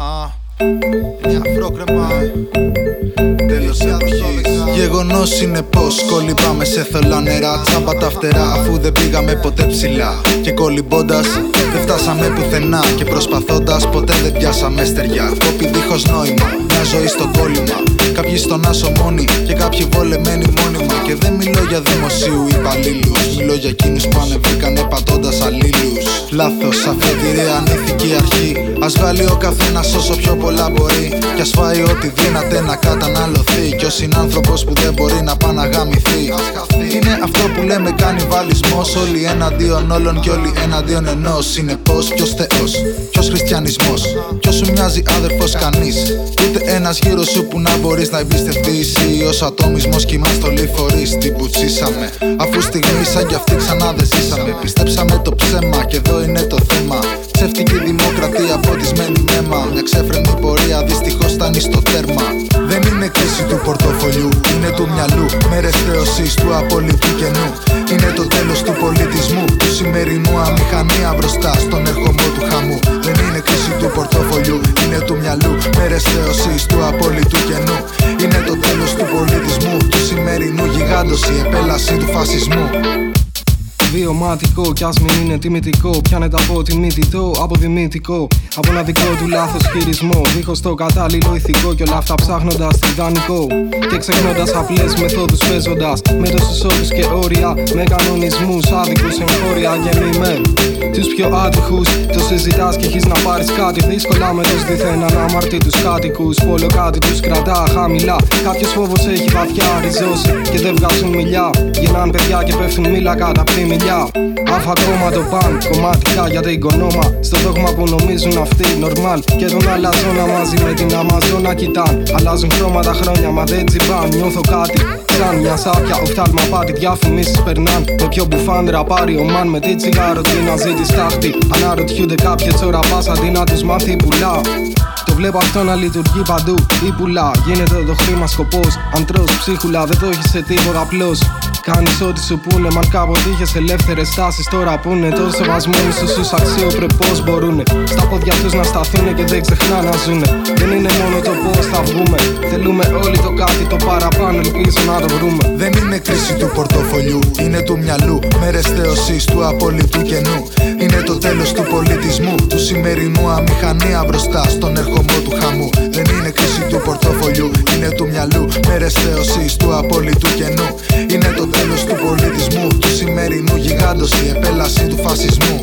Αχα. Είναι αφρόκρεμα. Τέλος εποχής. Γεγονός είναι πως κολυμπάμε σε θολά νερά. Τσάμπα τα φτερά αφού δεν πήγαμε ποτέ ψηλά. Και κολυμπώντας δεν φτάσαμε πουθενά. Και προσπαθώντας ποτέ δεν πιάσαμε στεριά. Κόπη δίχως νόημα. Μια ζωή στο κόλλημα. Κάποιοι στον άσο μόνοι και κάποιοι βολεμένοι μόνιμα. Και δεν μιλώ για δημοσίου υπαλλήλους. Μιλώ για εκείνους που ανεβήκανε πατώντα αλλήλους. Λάθος, αφεντηρία, ανήθικη αρχή. Α βγάλει ο καθένας όσο πιο πολλά μπορεί. Και ας φάει ό,τι δύναται να καταναλωθεί. Και ο συνάνθρωπος που δεν μπορεί να πάει να γαμηθεί. Είναι αυτό που λέμε κανιβαλισμός. Όλοι εναντίον όλων και όλοι εναντίον ενός. Είναι πώ, ποιος Θεός, ποιος χριστιανισμός. Ποιο σου μοιάζει άδερφος κανείς. Ούτε ένας γύρω σου που να μπορείς να εμπιστευτείς. Ή ως ατόμισμό κύμα στο φορεί. Την πουτσίσαμε. Αφού στιγμή σαν κι αυτή ξανά δεν ζήσαμε. Πιστέψαμε το ψέμα και εδώ είναι το θέμα. Ψεύτικη δημοκρατία ποτισμένη μέμα. Μια ξέφρενη πορεία δυστυχώς φτάνει στο τέρμα. Δεν είναι κρίση του πορτοφολιού, είναι του μυαλού. Μέρες θεωσή του απόλυτου κενού. Είναι το τέλος του πολιτισμού, του σημερινού αμηχανία μπροστά στον ερχομό του χαμού. Δεν είναι κρίση του πορτοφολιού, είναι του μυαλού. Μέρες θεωσή του απόλυτου κενού. Σημερινού γιγάντο η επέλαση του φασισμού. Βιωματικό κι ας μην είναι τιμητικό. Πιάνεται από τιμητικό, αποδημητικό. Από ένα δικό του λάθος χειρισμό. Δίχως το κατάλληλο ηθικό και όλα αυτά ψάχνοντας ιδανικό. Και ξεχνώντα απλές μεθόδους παίζοντας με τόσους όρους και όρια. Με κανονισμούς άδικους εγχώρια γεννημέν. Τους πιο άτυχους το συζητάς και έχεις να πάρεις κάτι. Δύσκολα με του δίθεν αναμαρτήτου κάτοικους. Πόλο κάτι τους κρατά χαμηλά. Κάποιος φόβος έχει βαθιά ριζώσει και δεν βγάζουν μιλιά. Γεννάν παιδιά και πέφτουν μίλα κάτω από τη μιλιά. Αλφα κόμμα το παν, κομματικά για την οικονόμα. Στο δόγμα που νομίζουν αυτοί, νορμάλ. Και τον αλαζόνα μαζί με την Αμαζόνα κοιτάν. Αλλάζουν χρώματα χρόνια, μα δεν τσιμπάν. Νιώθω κάτι, σαν μια σάπια. Οφθάλμα πάτη, διαφημίσεις περνάν. Με πιο μπουφάν ραπάρει ο μαν με τη τσιγάρο τι να ζει της στάχτη. Αναρωτιούνται κάποιες ώρα πα αντί να τους μάθει πουλά. Το βλέπω αυτό να λειτουργεί παντού. Ή πουλά, γίνεται το χρήμα σκοπός. Αν τρως ψίχουλα, δεν το έχεις σε τίποτα απλώς. Κάνεις ό,τι σου πούνε, man κάποτε είχες ελεύθερες τάσει. Τώρα πούνε το σεβασμό στου αξιοπρεπώ μπορούνε. Στα πόδια τους να σταθούν και δεν ξεχνά να ζουνε. Δεν είναι μόνο το πώς θα βγούμε. Θέλουμε όλοι το κάτι το παραπάνω, ελπίζω να το βρούμε. Δεν είναι κρίση του πορτοφολιού, είναι του μυαλού. Μέρες θεωσής του απόλυτου κενού. Είναι το τέλος του πολιτισμού, του σημερινού αμηχανία μπροστά στον ερχομό του χαμού. Είναι του μυαλού. Μέρες θεωσής του απόλυτου κενού. Είναι το τέλος του πολιτισμού Του σημερινού γιγάντος η επέλαση του φασισμού